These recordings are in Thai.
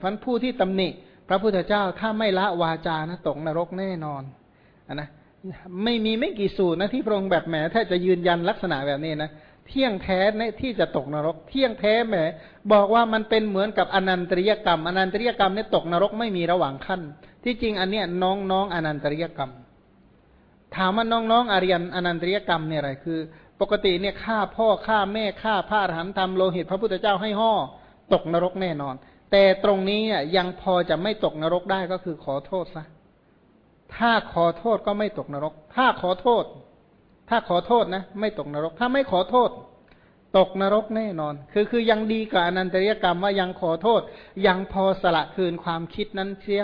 พันผู้ที่ตำหนิ พระพุทธเจ้าถ้าไม่ละวาจานะตกนรกแน่นอนอนนะไม่มีไม่กี่สูตรนะที่พระองค์แบบแหมถ้าจะยืนยันลักษณะแบบนี้นะเที่ยงแท้ในที่จะตกนรก เที่ยงแท้แหมบอกว่ามันเป็นเหมือนกับอนันตริยกรรม อนันตริยกรรมเนี่ยตกนรกไม่มีระหว่างขั้น ที่จริงอันเนี้ยน้องน้องอนันตริยกรรม ถามว่าน้องน้องอริยนอนันตริยกรรมเนี่ยอะไรคือ ปกติเนี่ยฆ่าพ่อฆ่าแม่ฆ่าพระอรหันต์ทำโลหิต พระพุทธเจ้าให้ห่อตกนรกแน่นอน แต่ตรงนี้ยังพอจะไม่ตกนรกได้ก็คือขอโทษซะถ้าขอโทษก็ไม่ตกนรก ถ้าขอโทษ ถ้าขอโทษนะ ไม่ตกนรก ถ้าไม่ขอโทษ ตกนรกแน่นอน คือคือยังดีกว่าอนันตริยกรรมว่ายังขอโทษ ยังพอสละคืนความคิดนั้นเสีย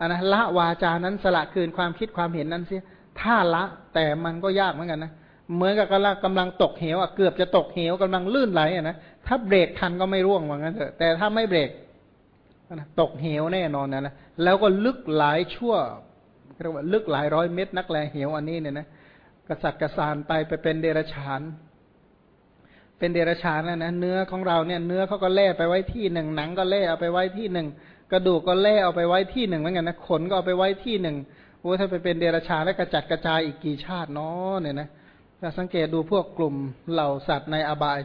อันนะละวาจานั้นสละคืนความคิดความเห็นนั้นเสีย ถ้าละแต่มันก็ยากเหมือนกันนะ เหมือนกับกำลังกำลังตกเหวอะเกือบจะตกเหวกำลังลื่นไหลอะนะ ถ้าเบรกทันก็ไม่ร่วงเหมือนกันเถอะ แต่ถ้าไม่เบรก ตกเหวแน่นอนนะนะแล้วก็ลึกหลายชั่วเรียกว่าลึกหลายร้อยเมตรนักแลเหวอันนี้เนี่ยนะกระสัดกระสานไปไปเป็นเดรัจฉาน เป็นเดรัจฉานแล้วนะเนื้อของเราเนี่ย เนื้อเขาก็แล่ไปไว้ที่หนึ่งหนังก็แล่เอาไปไว้ที่หนึ่งกระดูกก็แล่เอาไปไว้ที่หนึ่งเหมือนกันนะขนก็เอาไปไว้ที่หนึ่งโอ้ถ้าไปเป็นเดรัจฉานแล้วกระจัดกระจายอีกกี่ชาติเนาะเนี่ยนะถ้าสังเกตดูพวกกลุ่มเหล่าสัตว์ในอบาย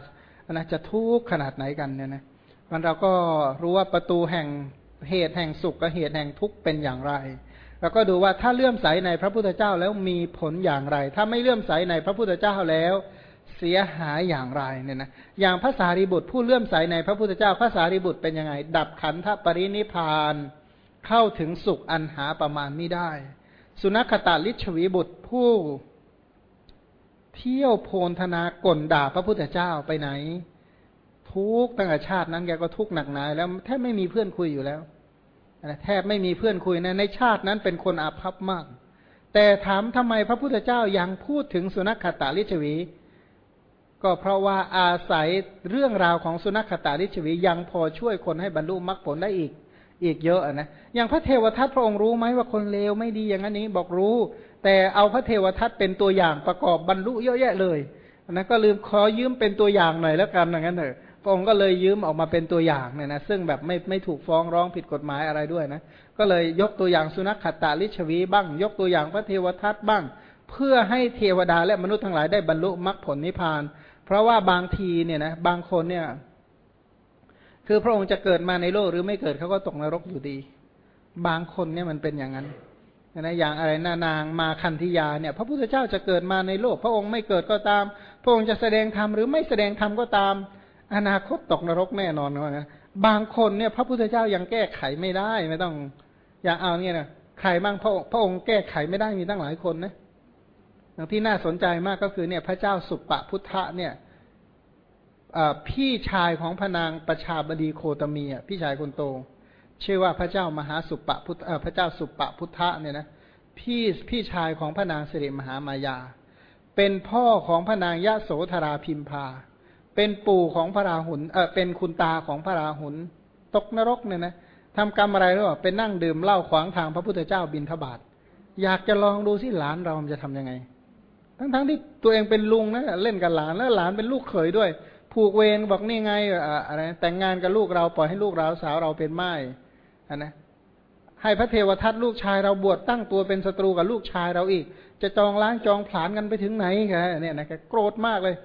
นะจะทุกข์ขนาดไหนกันเนี่ยนะ มันเราก็รู้ว่าประตูแห่งเหตุแห่งสุขกับเหตุแห่งทุกข์เป็นอย่างไร แล้วก็ดูว่าถ้าเลื่อมใสในพระพุทธเจ้าแล้วมีผลอย่างไร ถ้าไม่เลื่อมใสในพระพุทธเจ้าแล้วเสียหายอย่างไรเนี่ยนะอย่างภาษาริบุตรผู้เลื่อมใสในพระพุทธเจ้าภาษาริบุตรเป็นยังไง ดับขันธปรินิพาน เข้าถึงสุขอันหาประมาณไม่ได้ สุนัขตาลิชวีบุตรผู้เที่ยวโพนธนากลด่าพระพุทธเจ้าไปไหน ทุกตั้งแต่ชาตินั้นแกก็ทุกหนักหนาแล้วแทบไม่มีเพื่อนคุยอยู่แล้วแทบไม่มีเพื่อนคุยนะในชาตินั้นเป็นคนอาภัพมาก แต่ถามทำไมพระพุทธเจ้ายังพูดถึงสุนัขตาลิชวี ก็เพราะว่าอาศัยเรื่องราวของสุนัขตาลิชวียังพอช่วยคนให้บรรลุมรรคผลได้อีกอีกเยอะนะ อย่างพระเทวทัตพระองค์รู้ไหมว่าคนเลวไม่ดีอย่างนั้นนี้บอกรู้ แต่เอาพระเทวทัตเป็นตัวอย่างประกอบบรรลุเยอะแยะเลยนะก็ลืมขอยืมเป็นตัวอย่างหน่อยแล้วกันอย่างนั้นเถอะ พระองค์ก็เลยยืมออกมาเป็นตัวอย่างเนี่ยนะซึ่งแบบไม่ไม่ถูกฟ้องร้องผิดกฎหมายอะไรด้วยนะก็เลยยกตัวอย่างสุนัขขัตตาลิชวีบ้าง ยกตัวอย่างพระเทวทัตบ้าง เพื่อให้เทวดาและมนุษย์ทั้งหลายได้บรรลุมรรคผลนิพพาน เพราะว่าบางทีเนี่ยนะบางคนเนี่ย คือพระองค์จะเกิดมาในโลกหรือไม่เกิดเขาก็ตกนรกอยู่ดี บางคนเนี่ยมันเป็นอย่างนั้นนะอย่างอะไรนานางมาคันธิยาเนี่ย พระพุทธเจ้าจะเกิดมาในโลก พระองค์ไม่เกิดก็ตาม พระองค์จะแสดงธรรมหรือไม่แสดงธรรมก็ตาม อนาคตตกนรกแน่นอนว่างั้นบางคนเนี่ย พระพุทธเจ้ายังแก้ไขไม่ได้ ไม่ต้อง อย่าเอาเนี่ยนะใครบ้างพระพระองค์แก้ไขไม่ได้มีตั้งหลายคนนะอย่างที่น่าสนใจมากก็คือเนี่ย พระเจ้าสุปปพุทธะเนี่ยพี่ชายของพนางประชาบดีโคตมีอะพี่ชายคนโตชื่อว่าพระเจ้ามหาสุปปพุทธพระเจ้าสุปปพุทธะเนี่ยนะพี่พี่ชายของพระนางสิริมหามายา เป็นพ่อของพระนางยะโสธราพิมพา เป็นปู่ของพระราหุลเออเป็นคุณตาของพระราหุลตกนรกเนี่ยนะทำกรรมอะไรหรือเปล่าเป็นนั่งดื่มเหล้าขวางทางพระพุทธเจ้าบินทบาทอยากจะลองดูสิหลานเราจะทํำยังไง ทั้งๆทที่ตัวเองเป็นลุงนะเล่นกับหลานแล้วหลานเป็นลูกเขยด้วย ผูกเวรบอกนี่ไงอะไรแต่งงานกับลูกเราปล่อยให้ลูกเราสาวเราเป็นไม้อันนะให้พระเทวทัตลูกชายเราบวชตั้งตัวเป็นศัตรูกับลูกชายเราอีก จะจองล้างจองผลาญกันไปถึงไหนแกเนี่ยนะแกโกรธมากเลย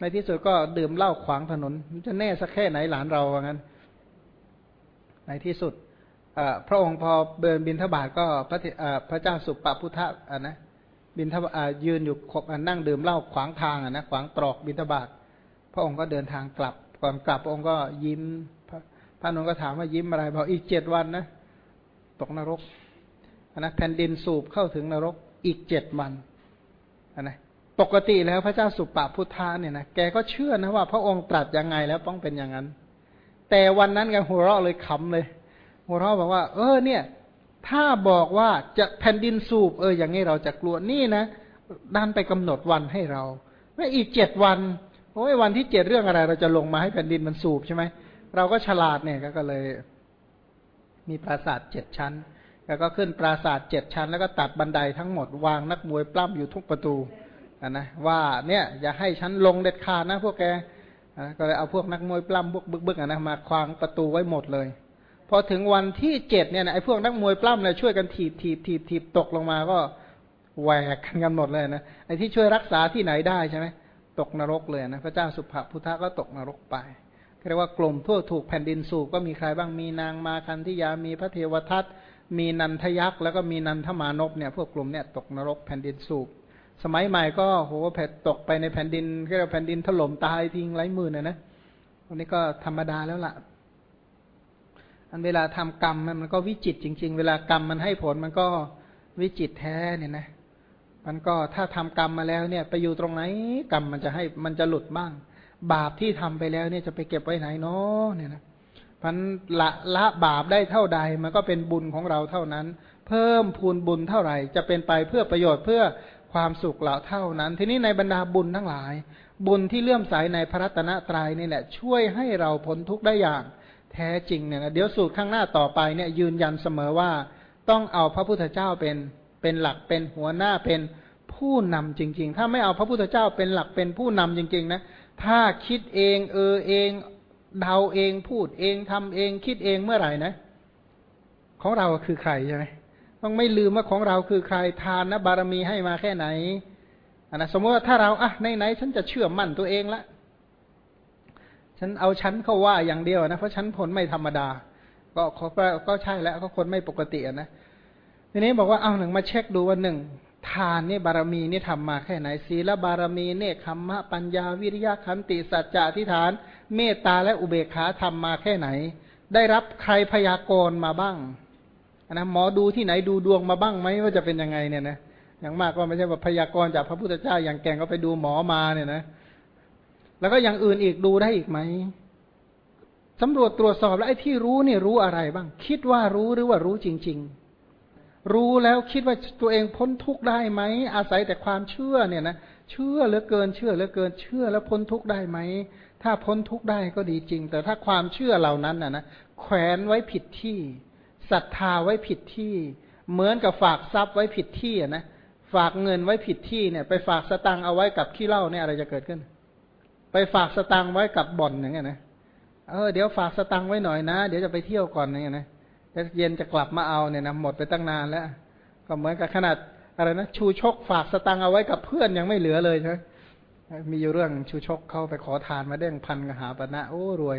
ในที่สุดก็ดื่มเหล้าขวางถนน จะแน่สักแค่ไหนหลานเราว่างั้น ในที่สุดพระองค์พอเดินบินทบาทก็พระพระเจ้าสุปปพุทธะนะบินทบาทยืนอยู่นั่งดื่มเหล้าขวางทางนะขวางตรอกบินทบาทพระองค์ก็เดินทางกลับก่อนกลับพระองค์ก็ยิ้มพระนนท์ก็ถามว่ายิ้มอะไรบอกอีกเจ็ดวันนะตกนรกนะแผ่นดินสูบเข้าถึงนรกอีกเจ็ดวันนะ ปกติแล้วพระเจ้าสุปปพุทธะเนี่ยนะแกก็เชื่อนะว่าพระองค์ตรัสยังไงแล้วต้องเป็นอย่างนั้น แต่วันนั้นแกหัวเราะเลยขำเลย หัวเราะบอกว่า เออ เนี่ย ถ้าบอกว่าจะแผ่นดินสูบเออ อย่างนี้เราจะกลัวนี่นะดันไปกำหนดวันให้เราไม่อีกเจ็ดวันโอ้ยวันที่เจ็ดเรื่องอะไร เราจะลงมาให้แผ่นดินมันสูบใช่ไหมเราก็ฉลาดเนี่ยก็เลย มีปราสาทเจ็ดชั้น แล้วก็ขึ้นปราสาทเจ็ดชั้น แล้วก็ตัดบันไดทั้งหมดวางนักมวยปล้ำอยู่ทุกประตู นะว่าเนี่ยอย่าให้ฉันลงเด็ดขาดนะพวกแกก็เลยเอาพวกนักมวยปล้ำพวกบึกๆนะมาควางประตูไว้หมดเลยพอถึงวันที่เจ็ดเนี่ยนะไอ้พวกนักมวยปล้ำเนี่ยช่วยกันถีบถีบถีบถีบตกลงมาก็แหวกกันกันหมดเลยนะไอ้ที่ช่วยรักษาที่ไหนได้ใช่ไหมตกนรกเลยนะพระเจ้าสุภพุทธะก็ตกนรกไปเรียกว่ากลุ่มทั่วถูกแผ่นดินสูบก็มีใครบ้างมีนางมาคันธิยามีพระเทวทัตมีนันทยักษ์แล้วก็มีนันทมานพเนี่ย พวกกลุ่มเนี่ยตกนรกแผ่นดินสูบ สมัยใหม่ก็โหแผ่ตกไปในแผ่นดินเรียกว่าแผ่นดินถล่มตายทิ้งไร้มือนะนะวันนี้ก็ธรรมดาแล้วล่ะ อันเวลาทำกรรมมันก็วิจิตจริง ๆ เวลากรรมมันให้ผลมันก็วิจิตแท้เนี่ยนะ มันก็ถ้าทำกรรมมาแล้วเนี่ยไปอยู่ตรงไหนกรรมมันจะให้มันจะหลุดบ้าง บาปที่ทำไปแล้วเนี่ยจะไปเก็บไว้ไหนเนาะเนี่ยนะพันละละบาปได้เท่าใดมันก็เป็นบุญของเราเท่านั้น เพิ่มพูนบุญเท่าไหร่ จะเป็นไปเพื่อประโยชน์เพื่อ ความสุขเหล่าเท่านั้น ทีนี้ในบรรดาบุญทั้งหลาย บุญที่เลื่อมใสในพระรัตนตรัยนี่แหละ ช่วยให้เราพ้นทุกข์ได้อย่างแท้จริงเนี่ยนะเดี๋ยวสูตรข้างหน้าต่อไปเนี่ยยืนยันเสมอว่าต้องเอาพระพุทธเจ้าเป็นเป็นหลักเป็นหัวหน้าเป็นผู้นำจริง ๆ ถ้าไม่เอาพระพุทธเจ้าเป็นหลักเป็นผู้นำจริง ๆ นะ ถ้าคิดเองเออเองเดาเองพูดเองทำเองคิดเองเมื่อไหร่นะ ของเราคือใครใช่ไหม ต้องไม่ลืมว่าของเราคือใครทานนะบารมีให้มาแค่ไหนนนะสมมติว่าถ้าเราอะไหนๆฉันจะเชื่อมั่นตัวเองละฉันเอาฉันเข้าว่าอย่างเดียวนะเพราะฉันผลไม่ธรรมดา ก็ก็ใช่แล้วก็คนไม่ปกตินะทีนี้บอกว่าเอาหนึ่งมาเช็คดูว่าหนึ่งทานนี่บารมีนี่ทำมาแค่ไหนศีลบารมีเนคขมมะปัญญาวิริยะขันติสัจจะทิฏฐาน เมตตาและอุเบกขาทำมาแค่ไหน ได้รับใครพยากรณ์มาบ้าง นะหมอดูที่ไหนดูดวงมาบ้างไหมว่าจะเป็นยังไงเนี่ยนะอย่างมากก็ไม่ใช่ว่าพยากรณ์จากพระพุทธเจ้าอย่างแก่งก็ไปดูหมอมาเนี่ยนะ แล้วก็อย่างอื่นอีกดูได้อีกไหมสำรวจตรวจสอบแล้วไอ้ที่รู้เนี่ยรู้อะไรบ้าง คิดว่ารู้หรือว่ารู้จริง ๆ รู้แล้วคิดว่าตัวเองพ้นทุกข์ได้ไหมอาศัยแต่ความเชื่อเนี่ยนะเชื่อเหลือเกินเชื่อเหลือเกินเชื่อแล้วพ้นทุกข์ได้ไหมถ้าพ้นทุกข์ได้ก็ดีจริง แต่ถ้าความเชื่อเหล่านั้นนะนะแขวนไว้ผิดที่ ศรัทธาไว้ผิดที่ เหมือนกับฝากทรัพย์ไว้ผิดที่นะ ฝากเงินไว้ผิดที่เนี่ย ไปฝากสตังเอาไว้กับขี้เหล้าเนี่ยอะไรจะเกิดขึ้น ไปฝากสตังไว้กับบ่อนอย่างเงี้ยนะเออเดี๋ยวฝากสตังไว้หน่อยนะ เดี๋ยวจะไปเที่ยวก่อนอย่างเงี้ยนะเย็นจะกลับมาเอาเนี่ยนะหมดไปตั้งนานแล้ว ก็เหมือนกับขนาดอะไรนะชูชกฝากสตังเอาไว้กับเพื่อนยังไม่เหลือเลยใช่ไหมมีอยู่เรื่องชูชกเข้าไปขอทานมาเด้งพันกหาปณะโอ้รวย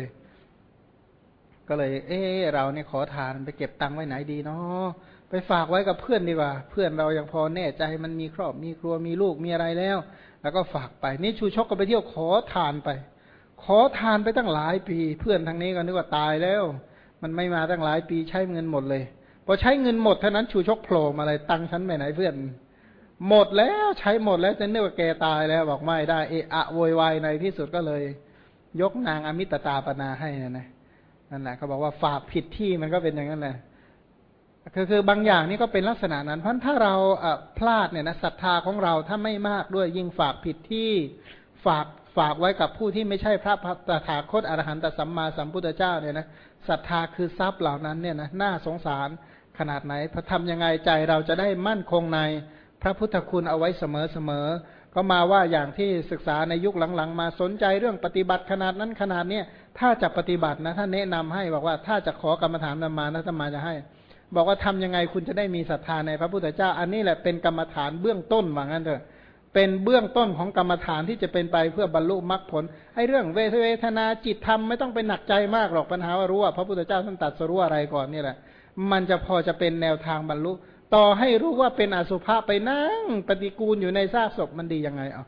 ก็เลย เออเราเนี่ยขอทานไปเก็บตังค์ไว้ไหนดีเนาะไปฝากไว้กับเพื่อนดีกว่า เพื่อนเรายังพอแน่ใจมันมีครอบมีครัวมีลูกมีอะไรแล้ว แล้วก็ฝากไป นี่ชูชกก็ไปเที่ยวขอทานไป ขอทานไปตั้งหลายปี เพื่อนทางนี้ก็นึกว่าตายแล้ว มันไม่มาตั้งหลายปีใช้เงินหมดเลยพอใช้เงินหมดเท่านั้นชูชกโผล่มาเลยตังค์ฉันไปไหนเพื่อน หมดแล้วใช้หมดแล้วจะนึกว่าแกตายแล้วบอกไม่ได้เอะอะโวยวายในที่สุดก็เลย ยกนางอมิตตาปนาให้นะนะ นั่นแหละเขาบอกว่าฝากผิดที่มันก็เป็นอย่างนั้นแหละคือคือบางอย่างนี่ก็เป็นลักษณะนั้น เพราะถ้าเราพลาดเนี่ยนะศรัทธาของเราถ้าไม่มากด้วยยิ่งฝากผิดที่ฝากฝากไว้กับผู้ที่ไม่ใช่พระพัตถาคตอรหันตสัมมาสัมพุทธเจ้าเนี่ยนะศรัทธาคือทรัพย์เหล่านั้นเนี่ยนะน่าสงสารขนาดไหนพระทำยังไงใจเราจะได้มั่นคงในพระพุทธคุณเอาไว้เสมอเสมอก็มาว่าอย่างที่ศึกษาในยุคหลังๆ มาสนใจเรื่องปฏิบัติขนาดนั้นขนาดเนี้ย ถ้าจะปฏิบัตินะท่านแนะนำให้บอกว่าถ้าจะขอกรรมฐานนมานะธรรมาจะให้ บอกว่าทำยังไงคุณจะได้มีศรัทธาในพระพุทธเจ้า อันนี้แหละเป็นกรรมฐานเบื้องต้นว่างั้นเถอะ เป็นเบื้องต้นของกรรมฐานที่จะเป็นไปเพื่อบรรลุมรรคผลไอ้เรื่องเวทนาจิตธรรมไม่ต้องไปหนักใจมากหรอกปัญหาว่ารู้ว่าพระพุทธเจ้าท่านตัดสรู้อะไรก่อนนี่แหละ มันจะพอจะเป็นแนวทางบรรลุ ต่อให้รู้ว่าเป็นอสุภะไปนั่งปฏิกูลอยู่ในซากศพมันดียังไงอะ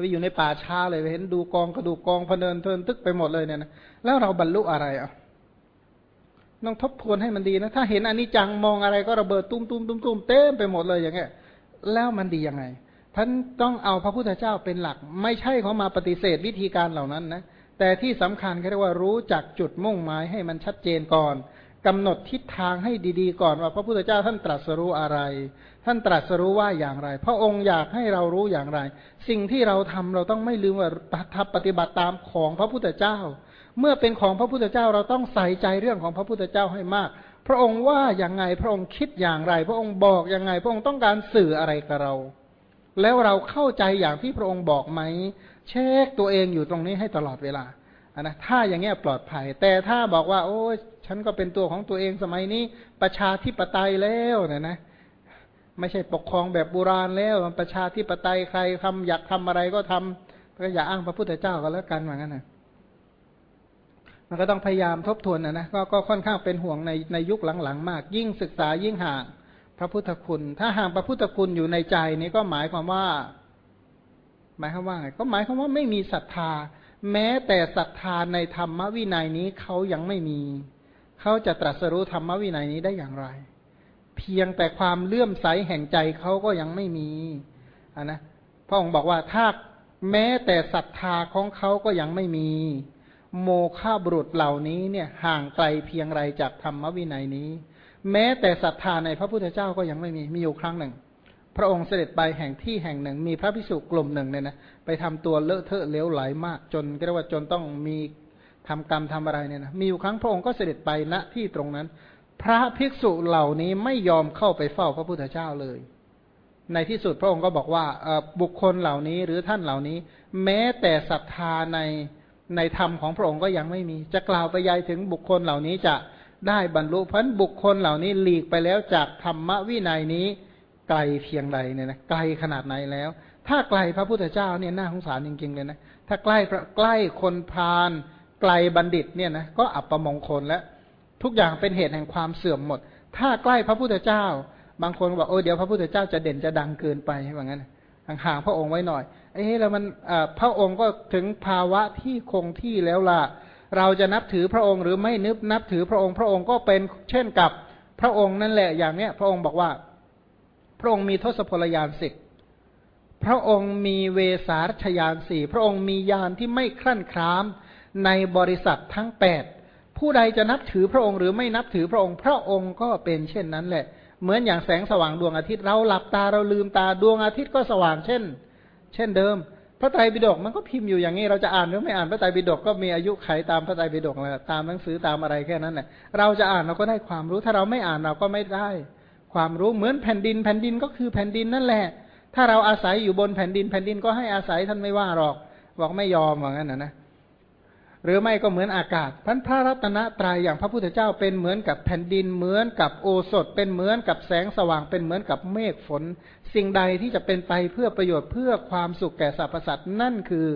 ไปอยู่ในป่าช้าเลยไปเห็นดูกองกระดูกกองพเนินเทินตึกไปหมดเลยเนี่ยนะแล้วเราบรรลุอะไรอะต้องทบทวนให้มันดีนะ ถ้าเห็นอันนี้จังมองอะไรก็ระเบิดตุ้มตุ้มตุ้มตุ้มเต็มไปหมดเลยอย่างเงี้ย แล้วมันดียังไงท่านต้องเอาพระพุทธเจ้าเป็นหลัก ไม่ใช่เขามาปฏิเสธวิธีการเหล่านั้นนะแต่ที่สำคัญก็เรียกว่ารู้จักจุดมุ่งหมายให้มันชัดเจนก่อนกำหนดทิศทางให้ดีๆ ก่อนว่าพระพุทธเจ้าท่านตรัสรู้อะไร ท่านตรัสรู้ว่าอย่างไร พระองค์อยากให้เรารู้อย่างไร สิ่งที่เราทำเราต้องไม่ลืมว่าทับปฏิบัติตามของพระพุทธเจ้า เมื่อเป็นของพระพุทธเจ้าเราต้องใส่ใจเรื่องของพระพุทธเจ้าให้มาก พระองค์ว่าอย่างไงพระองค์คิดอย่างไร พระองค์บอกอย่างไง พระองค์ต้องการสื่ออะไรกับเรา แล้วเราเข้าใจอย่างที่พระองค์บอกไหมเช็คตัวเองอยู่ตรงนี้ให้ตลอดเวลานนะถ้าอย่างเงี้ยปลอดภัย แต่ถ้าบอกว่า โอ้ฉันก็เป็นตัวของตัวเองสมัยนี้ ประชาธิปไตยแล้วเนี่ยนะ ไม่ใช่ปกครองแบบโบราณแล้วประชาธิปไตยใครทำอยากทำอะไรก็ทำก็อย่าอ้างพระพุทธเจ้าก็แล้วกันเหมือนกันนะมันก็ต้องพยายามทบทวนนะนะกก็ค่อนข้างเป็นห่วงในในยุคหลังๆ มาก ยิ่งศึกษายิ่งห่างพระพุทธคุณ ถ้าห่างพระพุทธคุณอยู่ในใจนี้ก็หมายความว่า หมายความว่าไงก็หมายความว่าไม่มีศรัทธา แม้แต่ศรัทธาในธรรมวินัยนี้เขายังไม่มี เขาจะตรัสรู้ธรรมวินัยนี้ได้อย่างไร เพียงแต่ความเลื่อมใสแห่งใจเขาก็ยังไม่มีะนะพระองค์บอกว่าถ้าแม้แต่ศรัทธาของเขาก็ยังไม่มี โมฆะบุรุษเหล่านี้เนี่ยห่างไกลเพียงไรจากธรรมวินัยนี้ แม้แต่ศรัทธาในพระพุทธเจ้าก็ยังไม่มีมีอยู่ครั้งหนึ่ง พระองค์เสด็จไปแห่งที่แห่งหนึ่ง มีพระพิสุกลุ่มหนึ่งเนี่ยนะไปทำตัวเลอะเทอะเลี้ยวไหลมาก จนเรียกว่าจนต้องมีทำกรรมทำอะไรเนี่ยนะมีอยู่ครั้งพระองค์ก็เสด็จไปณที่ตรงนั้น พระภิกษุเหล่านี้ไม่ยอมเข้าไปเฝ้าพระพุทธเจ้าเลย ในที่สุดพระองค์ก็บอกว่าบุคคลเหล่านี้หรือท่านเหล่านี้ แม้แต่ศรัทธาในในธรรมของพระองค์ก็ยังไม่มี จะกล่าวไปยายถึงบุคคลเหล่านี้จะได้บรรลุพันบุคคลเหล่านี้หลีกไปแล้วจากธรรมวินัยนี้ไกลเพียงใดเนี่ยนะไกลขนาดไหนแล้ว ถ้าไกลพระพุทธเจ้าเนี่ยน่าสงสารจริงๆเลยนะถ้าใกล้ใกล้คนพาลไกลบัณฑิตเนี่ยนะก็อับประมงคลแล้ว ทุกอย่างเป็นเหตุแห่งความเสื่อมหมด ถ้าใกล้พระพุทธเจ้า บางคนบอกโอ้เดี๋ยวพระพุทธเจ้าจะเด่นจะดังเกินไปว่างั้นห่างๆพระองค์ไว้หน่อย เอ๊ะแล้วมันพระองค์ก็ถึงภาวะที่คงที่แล้วล่ะ เราจะนับถือพระองค์หรือไม่นึบนับถือพระองค์ พระองค์ก็เป็นเช่นกับพระองค์นั่นแหละอย่างเนี้ย พระองค์บอกว่า พระองค์มีทศพลยานสิบพระองค์มีเวสาชยานสี่พระองค์มียานที่ไม่คลั่นครามในบริษัททั้งแปด ผู้ใดจะนับถือพระองค์หรือไม่นับถือพระองค์ พระองค์ก็เป็นเช่นนั้นแหละ เหมือนอย่างแสงสว่างดวงอาทิตย์เราหลับตาเราลืมตาดวงอาทิตย์ก็สว่างเช่น เช่นเดิม พระไตรปิฎกมันก็พิมพ์อยู่อย่างนี้เราจะอ่านหรือไม่อ่านพระไตรปิฎกก็มีอายุไขตามพระไตรปิฎกแหละตามหนังสือตามอะไรแค่นั้นแหละเราจะอ่านเราก็ได้ความรู้ถ้าเราไม่อ่านเราก็ไม่ได้ ความรู้เหมือนแผ่นดินแผ่นดินก็คือแผ่นดินนั่นแหละ ถ้าเราอาศัยอยู่บนแผ่นดินแผ่นดินก็ให้อาศัยท่านไม่ว่าหรอก บอกไม่ยอมว่างั้นนะนะ หรือไม่ก็เหมือนอากาศพันพระรัตนตรายอย่างพระพุทธเจ้าเป็นเหมือนกับแผ่นดินเหมือนกับโอสถ เป็นเหมือนกับแสงสว่างเป็นเหมือนกับเมฆฝน สิ่งใดที่จะเป็นไปเพื่อประโยชน์เพื่อความสุขแก่สรรพสัตว์นั่นคือ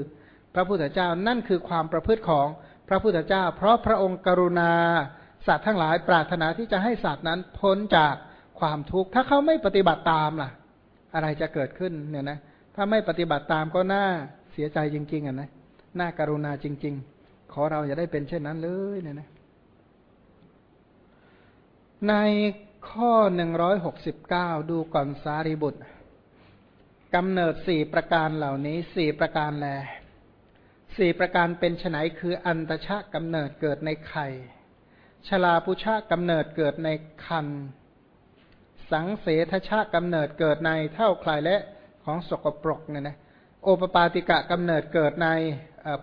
พระพุทธเจ้านั่นคือความประพฤติของพระพุทธเจ้า เพราะพระองค์กรุณาสัตว์ทั้งหลายปรารถนาที่จะให้สัตว์นั้นพ้นจากความทุกข์ถ้าเขาไม่ปฏิบัติตามล่ะ อะไรจะเกิดขึ้นเนี่ยนะถ้าไม่ปฏิบัติตามก็น่าเสียใจจริง ๆอะนะน่าการุณาจริง ๆ ขอเราอย่าได้เป็นเช่นนั้นเลยเนี่ยนะ ในข้อหนึ่งร้อยหกสิบเก้าดูก่อนสารีบุตรกำเนิดสี่ประการเหล่านี้สี่ประการแลสี่ประการเป็นไนคืออันตชะกำเนิดเกิดในไข่ชลาพุชะกำเนิดเกิดในคัน สังเสทชะกำเนิดเกิดในเท่าคลายและของสกปรกเนี่ยนะ โอปปาติกะกำเนิดเกิดใน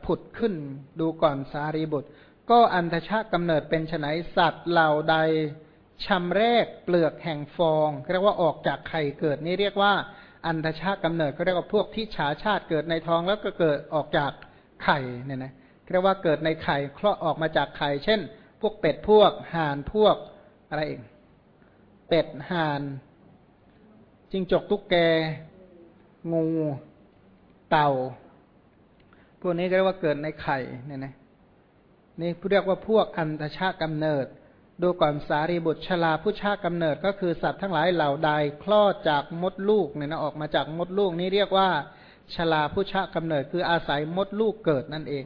ผุดขึ้นดูก่อนสารีบุตร ก็อันทชะกำเนิดเป็นไนสัตว์เหล่าใดชำแรกเปลือกแห่งฟองเรียกว่าออกจากไข่เกิดนี่เรียกว่า อันทชะกำเนิดก็เรียกว่าพวกที่ฉาชาติเกิดในท้องแล้วก็เกิดออกจากไข่เนี่ยนะเรียกว่าเกิดในไข่คลอดออกมาจากไข่ เช่น พวกเป็ดพวกห่านพวกอะไรเองเป็ดห่านจิงจกตุ๊กแกงู เต่า พวกนี้ก็เรียกว่าเกิดในไข่เนี่ยนะนี่เรียกว่าพวกอันตชากำเนิด ดูก่อนสารีบุตรชลาผู้ชากำเนิดก็คือสัตว์ทั้งหลายเหล่าใดคลอดจากมดลูกเนี่ยนะออกมาจากมดลูกนี้เรียกว่าชลาผู้ชากำเนิด คืออาศัยมดลูกเกิดนั่นเอง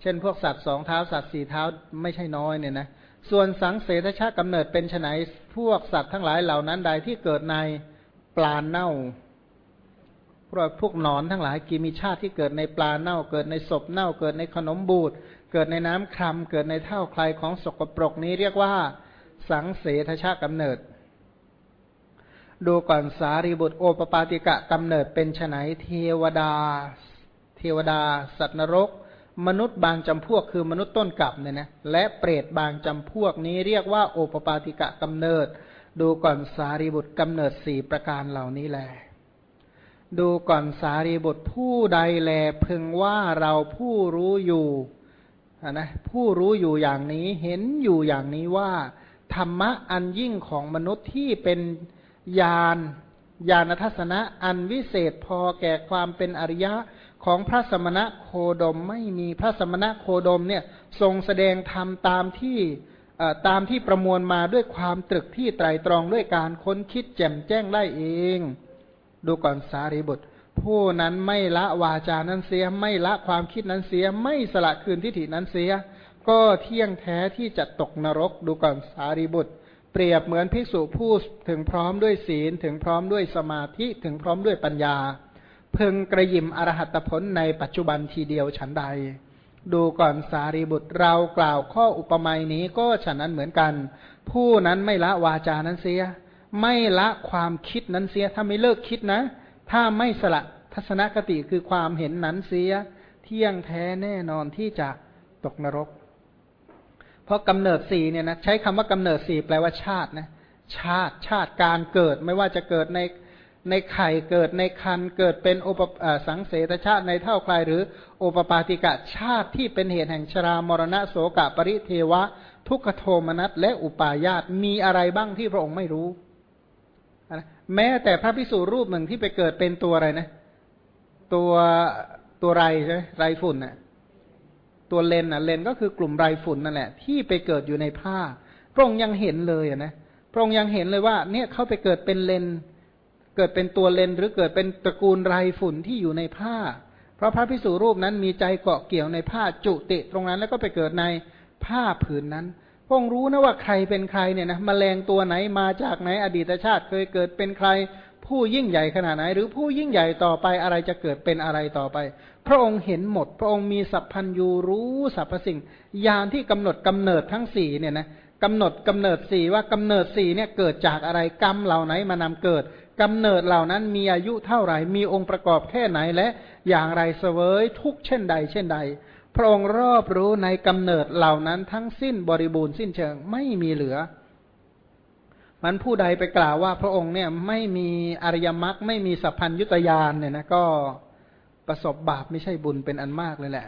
เช่น พวกสัตว์สองเท้าสัตว์สี่เท้าไม่ใช่น้อยเนี่ยนะส่วนสังเสทชากำเนิดเป็นไนพวกสัตว์ทั้งหลายเหล่านั้นใดที่เกิดในปลาเน่า พวกพวกนอนทั้งหลายกีมีชาติที่เกิดในปลาเน่าเกิดในศพเน่าเกิดในขนมบูดเกิดในน้ำครำเกิดในเท่าใครของสกปรกนี้เรียกว่า สังเสทชากำเนิด ดูก่อนสารีบุตรโอปปาติกะกำเนิดเป็นไนเทวดา เทวดา สัตว์นรก มนุษย์บางจำพวกคือมนุษย์ต้นกับเนี่ยนะและเปรตบางจำพวกนี้เรียกว่าโอปปาติกะกำเนิด ดูก่อนสารีบุตรกำเนิดสี่ประการเหล่านี้แหละ ดูก่อนสารีบุตรผู้ใดแลพึงว่าเราผู้รู้อยู่นะผู้รู้อยู่อย่างนี้เห็นอยู่อย่างนี้ว่า ธรรมะอันยิ่งของมนุษย์ที่เป็นญาณญาณทัศนะอันวิเศษพอแก่ความเป็นอริยะของพระสมณะโคดมไม่มีพระสมณะโคดมเนี่ยทรงแสดงธรรมตามที่ตามที่ประมวลมาด้วยความตรึกที่ไตรตรองด้วยการค้นคิดแจ่มแจ้งได้เอง ดูก่อนสารีบุตร ผู้นั้นไม่ละวาจานั้นเสีย ไม่ละความคิดนั้นเสีย ไม่สละคืนทิฏฐินั้นเสีย ก็เที่ยงแท้ที่จะตกนรก ดูก่อนสารีบุตร เปรียบเหมือนภิกษุผู้ถึงพร้อมด้วยศีล ถึงพร้อมด้วยสมาธิ ถึงพร้อมด้วยปัญญา เพึงกระยิมอรหัตผลในปัจจุบันทีเดียวฉันใด ดูก่อนสารีบุตรเรากล่าวข้ออุปมานี้ก็ฉะนั้นเหมือนกัน ผู้นั้นไม่ละวาจานั้นเสีย ไม่ละความคิดนั้นเสีย ถ้าไม่เลิกคิดนะ ถ้าไม่สละทัศนคติคือความเห็นนั้นเสีย เที่ยงแท้แน่นอนที่จะตกนรก เพราะกำเนิดสี่เนี่ยนะใช้คำว่ากำเนิดสี่แปลว่าชาตินะ ชาติชาติการเกิดไม่ว่าจะเกิดในในไข่เกิดในคันเกิดเป็นโอปสังเสตชาติในเท่าคลายหรือโอปปาติกะชาติที่เป็นเหตุแห่งชรามรณะโสกะปริเทวะ ทุกขโทมนัสและอุปาญาตมีอะไรบ้างที่พระองค์ไม่รู้ แม้แต่พระพิสุรูปหนึ่งที่ไปเกิดเป็นตัวอะไรนะ ตัวตัวไรใช่ไหมไรฝุ่นน่ะ ตัวเลนน่ะ เลนก็คือกลุ่มไรฝุ่นนั่นแหละ ที่ไปเกิดอยู่ในผ้า พระองค์ยังเห็นเลยอะนะพระองค์ยังเห็นเลยว่า เนี่ยเขาไปเกิดเป็นเลน เกิดเป็นตัวเลนหรือเกิดเป็นตระกูลไรฝุ่นที่อยู่ในผ้า เพราะพระพิสุรูปนั้นมีใจเกาะเกี่ยวในผ้าจุติตรงนั้นแล้วก็ไปเกิดในผ้าผืนนั้น พระองรู้นะว่าใครเป็นใครเนี่ยนะมแมลงตัวไหนมาจากไหนอดีตชาติเคยเกิดเป็นใคร ผู้ยิ่งใหญ่ขนาดไหน หรือผู้ยิ่งใหญ่ต่อไปอะไรจะเกิดเป็นอะไรต่อไป พระองค์เห็นหมด พระองค์มีสัพพัญญูรู้สรรพสิ่งยานที่กำหนดกำเนิดทั้งสี่เนี่ยนะกำหนดกำเนิดสี่ว่ากำเนิดสี่เนี่ยเกิดจากอะไรกรรมเหล่าไหนมานำเกิดกำเนิดเหล่านั้นมีอายุเท่าไหร่ มีองค์ประกอบแค่ไหนและอย่างไรเสวยทุกเช่นใด เช่นใด พระองค์รอบรู้ในกำเนิดเหล่านั้นทั้งสิ้นบริบูรณ์สิ้นเชิงไม่มีเหลือ มันผู้ใดไปกล่าวว่าพระองค์เนี่ยไม่มีอริยมรรคไม่มีสัพพัญยุตยานเนี่ยนะก็ประสบบาปไม่ใช่บุญเป็นอันมากเลยแหละ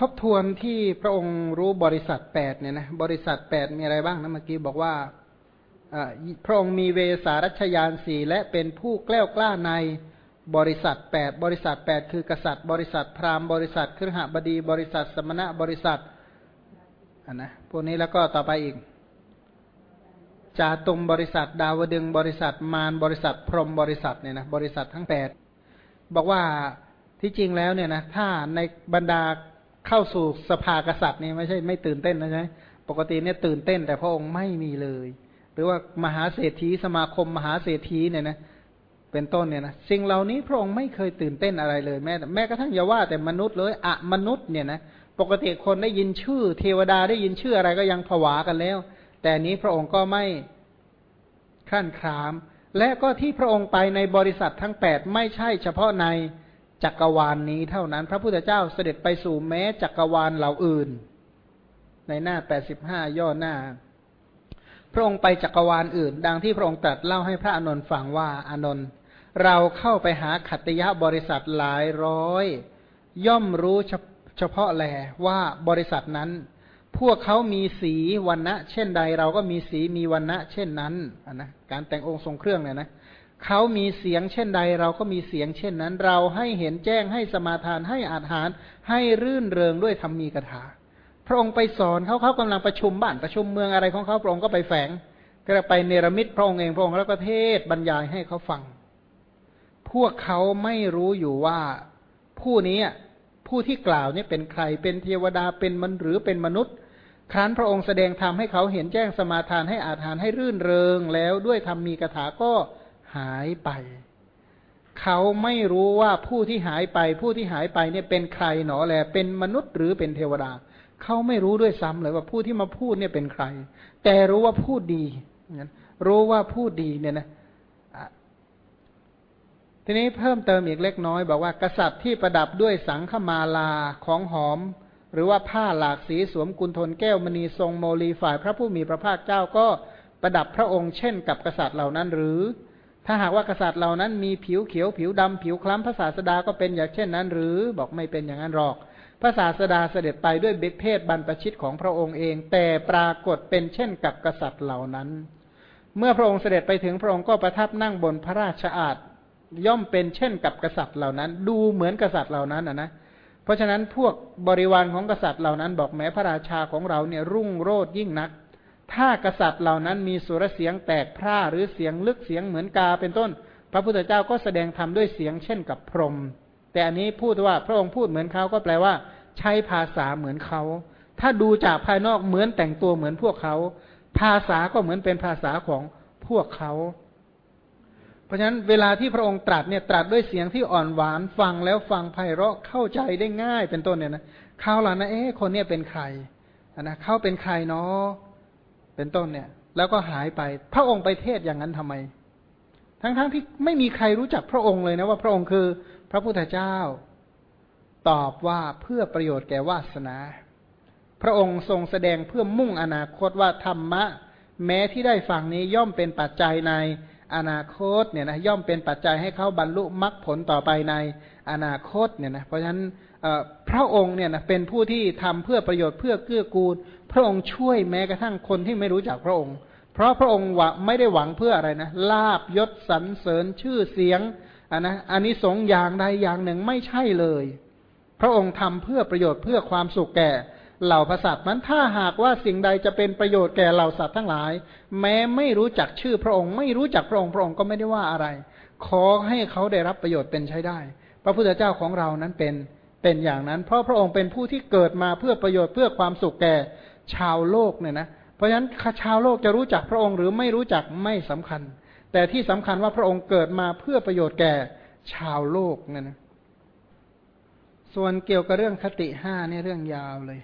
ทบทวนที่พระองค์รู้บริษัทแปดเนี่ยนะบริษัทแปดมีอะไรบ้างนะเมื่อกี้บอกว่าพระองค์มีเวสารัชยานสี่และเป็นผู้แกล้วกล้าใน บริษัทแปดบริษัทแปดคือกษัตริย์ บริษัทพราหมณ์บริษัทครหบดี บริษัทสมณะบริษัทอันนะพวกนี้แล้วก็ต่อไปอีก จาตุมบริษัท ดาวดึงบริษัทมารบริษัท พรหมบริษัทเนี่ยนะบริษัททั้งแปดบอกว่าที่จริงแล้วเนี่ยนะถ้าในบรรดาเข้าสู่สภากษัตริย์นี่ไม่ใช่ไม่ตื่นเต้นนะใช่ปกติเนี่ยตื่นเต้น แต่พระองค์ไม่มีเลย หรือว่ามหาเศรษฐีสมาคมมหาเศรษฐีเนี่ยนะ เป็นต้นเนี่ยนะสิ่งเหล่านี้พระองค์ไม่เคยตื่นเต้นอะไรเลยแม้แม้กระทั่งอย่าว่าแต่มนุษย์เลยอะมนุษย์เนี่ยนะปกติคนได้ยินชื่อ เทวดาได้ยินชื่ออะไรก็ยังผวากันแล้ว แต่นี้พระองค์ก็ไม่ขั้นคราม และก็ที่พระองค์ไปในบริษัททั้งแปดไม่ใช่เฉพาะในจักรวาลนนี้เท่านั้น พระพุทธเจ้าเสด็จไปสู่แม้จักรวาลเหล่าอื่น ในหน้าแปดสิบห้าย่อหน้า พระองค์ไปจักรวาลอื่น ดังที่พระองค์ตรัสเล่าให้พระอานนท์ฟังว่าอานนท์ เราเข้าไปหาขัตยะบริษัทหลายร้อย ย่อมรู้เฉพาะแลว่าบริษัทนั้น พวกเขามีสีวันณะ เช่นใด เราก็มีสีมีวันณะ เช่นนั้นนะการแต่งองค์ทรงเครื่องเนี่ยนะเขามีเสียงเช่นใด เราก็มีเสียงเช่นนั้น เราให้เห็นแจ้งให้สมาทานให้อาหาร ให้รื่นเริงด้วยธรรมีกถาพระองค์ไปสอนเขาเขากำลังประชุมบ้านประชุมเมืองอะไรของเขาพระองค์ก็ไปแฝง ก็ไปเนรมิตพระองค์เองพระองค์แล้วก็เทศบรรยายให้เขาฟัง วกเขาไม่รู้อยู่ว่าผู้นี้ผู้ที่กล่าวนี่เป็นใครเป็นเทวดาเป็นมันหรือเป็นมนุษย์ ครั้นพระองค์แสดงธรรมให้เขาเห็นแจ้งสมาทานให้อาถานให้รื่นเริง แล้วด้วยธรรมมีกถาก็หายไป เขาไม่รู้ว่าผู้ที่หายไป ผู้ที่หายไปเนี่ยเป็นใครหนอแลเป็นมนุษย์หรือเป็นเทวดา เขาไม่รู้ด้วยซ้ำเลยว่าผู้ที่มาพูดเนี่ยเป็นใคร แต่รู้ว่าพูดดีรู้ว่าพูดดีเนี่ยนะ ทีนี้เพิ่มเติมอีกเล็กน้อย บอกว่ากษัตริย์ที่ประดับด้วยสังฆมาลาของหอม หรือว่าผ้าหลากสีสวมกุลทนแก้วมณีทรงโมลีฝ่ายพระผู้มีพระภาคเจ้าก็ประดับพระองค์เช่นกับกษัตริย์เหล่านั้นหรือ ถ้าหากว่ากษัตริย์เหล่านั้นมีผิวเขียวผิวดำผิวคล้ำพระศาสดาก็เป็นอย่างเช่นนั้น หรือบอกไม่เป็นอย่างนั้นหรอกพระศาสดาเสด็จไปด้วยเบเพศบรรพชิตของพระองค์เอง แต่ปรากฏเป็นเช่นกับกษัตริย์เหล่านั้น เมื่อพระองค์เสด็จไปถึงพระองค์ก็ประทับนั่งบนพระราชอาณ ย่อมเป็นเช่นกับกษัตริย์เหล่านั้น ดูเหมือนกษัตริย์เหล่านั้นนะนะเพราะฉะนั้นพวกบริวารของกษัตริย์เหล่านั้น บอกแม้พระราชาของเราเนี่ยรุ่งโรจยิ่งนัก ถ้ากษัตริย์เหล่านั้นมีสุรเสียงแตกพร่าหรือเสียงลึกเสียงเหมือนกาเป็นต้น พระพุทธเจ้าก็แสดงธรรมด้วยเสียงเช่นกับพรหมแต่อันนี้พูดว่าพระองค์พูดเหมือนเขาก็แปลว่า ใช้ภาษาเหมือนเขา ถ้าดูจากภายนอกเหมือนแต่งตัวเหมือนพวกเขา ภาษาก็เหมือนเป็นภาษาของพวกเขา เพราะฉะนั้นเวลาที่พระองค์ตรัสเนี่ยตรัสด้วยเสียงที่อ่อนหวานฟังแล้วฟังไพเราะเข้าใจได้ง่ายเป็นต้นเนี่ยนะเขาล่ะนะเอ๊ะคนเนี้ยเป็นใครนะเขาเป็นใครเนาะเป็นต้นเนี่ย แล้วก็หายไป พระองค์ไปเทศอย่างนั้นทำไม ทั้งๆทที่ไม่มีใครรู้จักพระองค์เลยนะว่าพระองค์คือพระพุทธเจ้า ตอบว่าเพื่อประโยชน์แก่วาสนา พระองค์ทรงแสดงเพื่อมุ่งอนาคตว่าธรรมะ แม้ที่ได้ฟังนี้ย่อมเป็นปัจจัยใน อนาคตเนี่ยนะย่อมเป็นปัจจัยให้เขาบรรลุมรรคผลต่อไปในอนาคตเนี่ยนะเพราะฉะนั้นพระองค์เนี่ยนะเป็นผู้ที่ทำเพื่อประโยชน์เพื่อเกื้อกูล พระองค์ช่วยแม้กระทั่งคนที่ไม่รู้จักพระองค์ เพราะพระองค์ว่าไม่ได้หวังเพื่ออะไรนะลาบยศสรรเสริญชื่อเสียงอันนะอันนี้สงอย่างใดอย่างหนึ่งไม่ใช่เลย พระองค์ทำเพื่อประโยชน์เพื่อความสุขแก่ เหล่าพระสัตว์มันถ้าหากว่าสิ่งใดจะเป็นประโยชน์แก่เหล่าสัตว์ทั้งหลาย แม้ไม่รู้จักชื่อพระองค์ ไม่รู้จักพระองค์พระองค์ก็ไม่ได้ว่าอะไร ขอให้เขาได้รับประโยชน์เป็นใช้ได้ พระพุทธเจ้าของเรานั้นเป็นเป็นอย่างนั้น เพราะพระองค์เป็นผู้ที่เกิดมาเพื่อประโยชน์เพื่อความสุขแก่ชาวโลกเนี่ยนะเพราะฉะนั้นชาวโลกจะรู้จักพระองค์หรือไม่รู้จักไม่สำคัญ แต่ที่สำคัญว่าพระองค์เกิดมาเพื่อประโยชน์แก่ชาวโลกเนี่ยนะส่วนเกี่ยวกับเรื่องคติห้าเนี่ยเรื่องยาวเลย